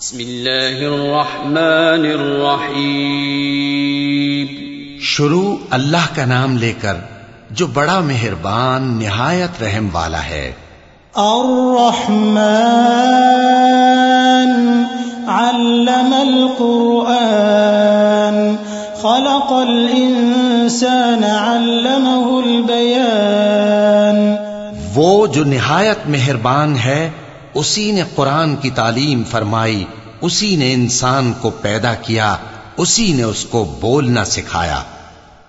बिस्मिल्लाहिर्रहमानिर्रहीम। शुरू अल्लाह का नाम लेकर जो बड़ा मेहरबान निहायत रहम वाला है। अर्रहमान अल्लमल कुरआन खलकल इंसान अल्लमहुल बयान। वो जो निहायत मेहरबान है उसी ने कुरान की तालीम फरमाई उसी ने इंसान को पैदा किया उसी ने उसको बोलना सिखाया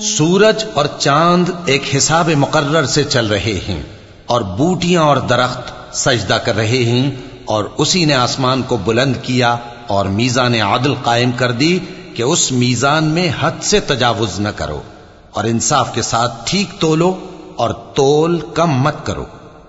सूरज और चांद एक हिसाब मुकर्र से चल रहे हैं और बूटियां और दरख्त सजदा कर रहे हैं और उसी ने आसमान को बुलंद किया और मीजान आदल कायम कर दी कि उस मीजान में हद से तजावुज न करो और इंसाफ के साथ ठीक तोलो और तोल कम मत करो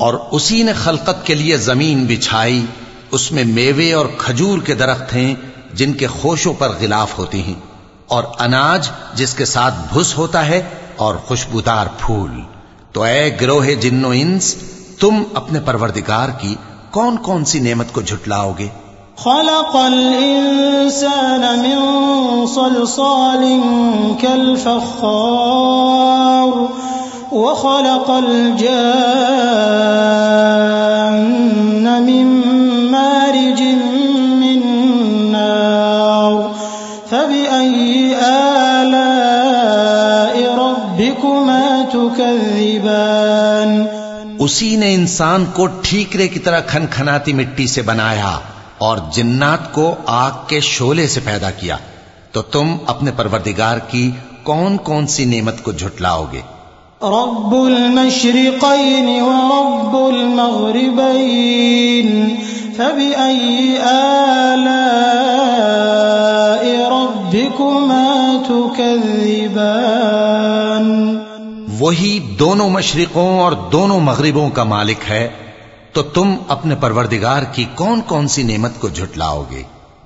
और उसी ने खलकत के लिए जमीन बिछाई उसमें मेवे और खजूर के दरख्त हैं जिनके खोशों पर गिलाफ होती हैं, और अनाज जिसके साथ भुस होता है, और खुशबूदार फूल। तो ए ग्रोह जिन्नो इंस, तुम अपने परवरदिगार की कौन कौन सी नेमत को झुटलाओगे? खलक़ल इंसान मिन सलसाल कल फख्खार व उसी ने इंसान को ठीकरे की तरह खनखनाती मिट्टी से बनाया और जिन्नात को आग के शोले से पैदा किया। तो तुम अपने परवरदिगार की कौन कौन सी नेमत को झुटलाओगे? रब्बुल मग़रिबैन। फबिअय्यि आलाइ रब्बिकुमा तुकज़्ज़िबान वही दोनों मशरिकों और दोनों मगरिबों का मालिक है तो तुम अपने परवरदिगार की कौन कौन सी नेमत को झुटलाओगे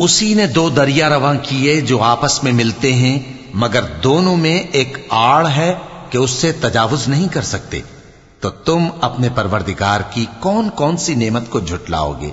उसी ने दो दरिया रवां किए जो आपस में मिलते हैं मगर दोनों में एक आड़ है कि उससे तजावुज नहीं कर सकते तो तुम अपने परवरदिगार की कौन कौन सी नेमत को झुटलाओगे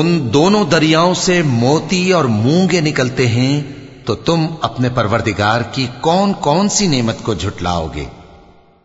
उन दोनों दरियाओं से मोती और मूंगे निकलते हैं तो तुम अपने परवरदिगार की कौन कौन सी नेमत को झुटलाओगे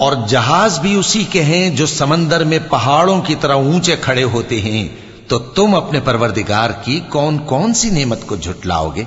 और जहाज भी उसी के हैं जो समंदर में पहाड़ों की तरह ऊंचे खड़े होते हैं तो तुम अपने परवरदिगार की कौन कौन सी नेमत को झुटलाओगे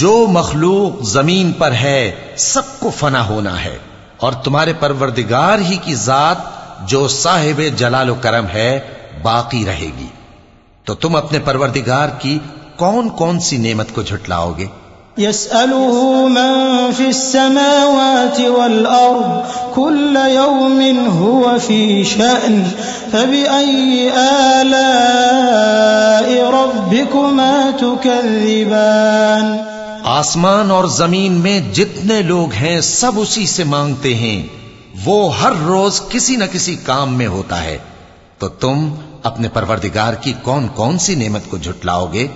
जो मखलूक जमीन पर है सबको फना होना है और तुम्हारे परवरदिगार ही की जात जो साहिब जलाल करम है, बाकी रहेगी। तो तुम अपने परवरदिगार की कौन कौन सी नेमत को झुटलाओगे? आलाइ रब्बिकुमा तुकज़्ज़िबान आसमान और ज़मीन में जितने लोग हैं, सब उसी से मांगते हैं। वो हर रोज किसी न किसी काम में होता है। तो तुम अपने परवरदिगार की कौन कौन सी नेमत को झुटलाओगे?